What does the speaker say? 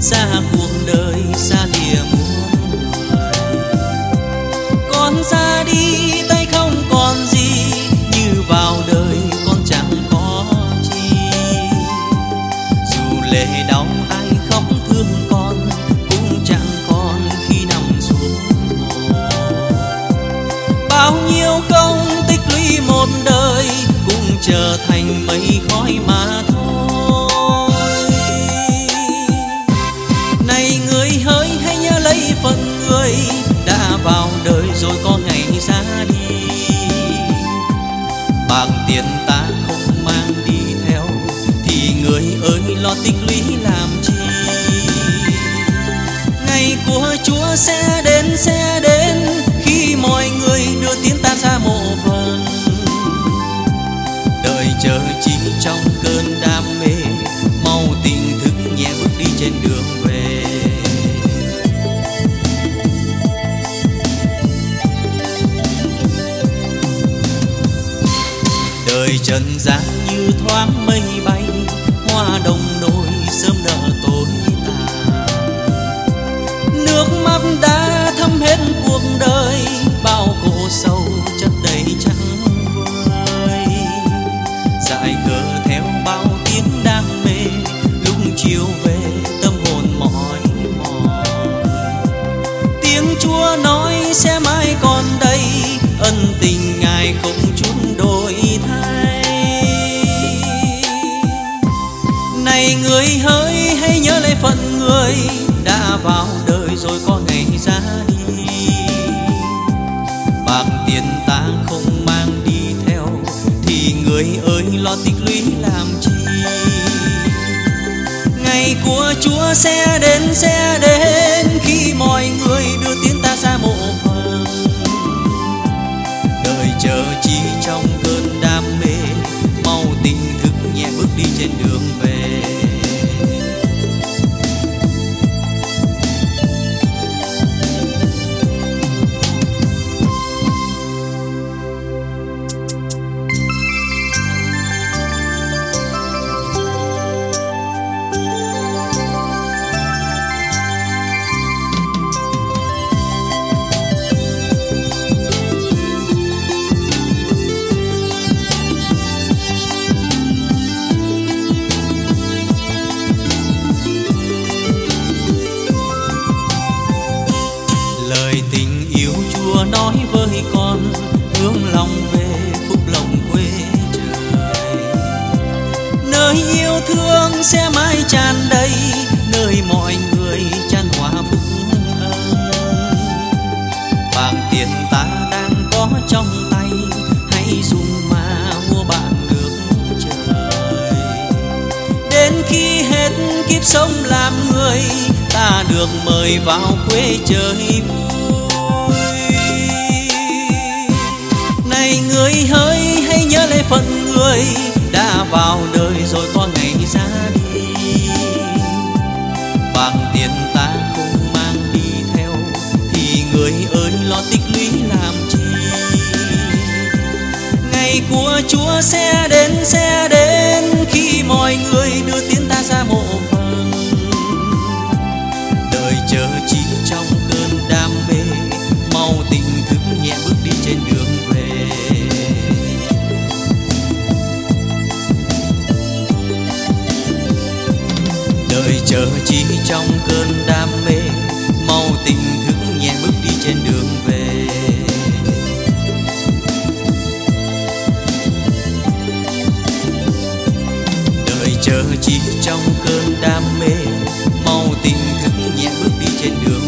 xa cuộc đời, xa lìa muôn người con ra đi, tay không còn gì, như vào đời con chẳng có chi. Dù lệ đau ai khóc thương con, cũng chẳng còn khi nằm xuống. Bao nhiêu công tích lũy một đời, cũng trở thành mây khói mà tiền ta không mang đi theo, thì người ơi lo tích lũy làm chi? Ngày của chúa sẽ đến sẽ đến, khi mọi người đưa tiến ta ra mộ phần. Đợi chờ chỉ trong cơn đam mê đời trần gian như thoáng mây bay, hoa đồng nổi sớm nở tối tàn. Nước mắt đã thấm hết cuộc đời, bao khổ sâu chất đầy trắng vơi dại khờ theo bao tiếng đam mê, lúc chiều về tâm hồn mỏi mòn. Tiếng chúa nói sẽ mãi còn đây, ân tình này người hỡi, hãy nhớ lấy phận người đã vào đời rồi có ngày ra đi. Bạc tiền ta không mang đi theo, thì người ơi lo tích lũy làm chi? Ngày của chúa sẽ đến, sẽ yêu thương sẽ mãi tràn đầy nơi mọi người tràn hòa phúc ân vàng tiền ta đang có trong tay, hãy dùng mà mua bạn được trời. Đến khi hết kiếp sống làm người, ta được mời vào quê chơi vui. Này người hỡi hãy nhớ lấy phận người đã vào đời lo tích lũy làm chi. Ngày của chúa sẽ đến sẽ đến khi mọi người đưa tiến ta ra mộ phần. Đời chờ chi trong cơn đam mê, mau tình thức nhẹ bước đi trên đường về. Đời chờ chi trong cơn đam mê chờ chỉ trong cơn đam mê. Mau tình thức nhẹ bước đi trên đường.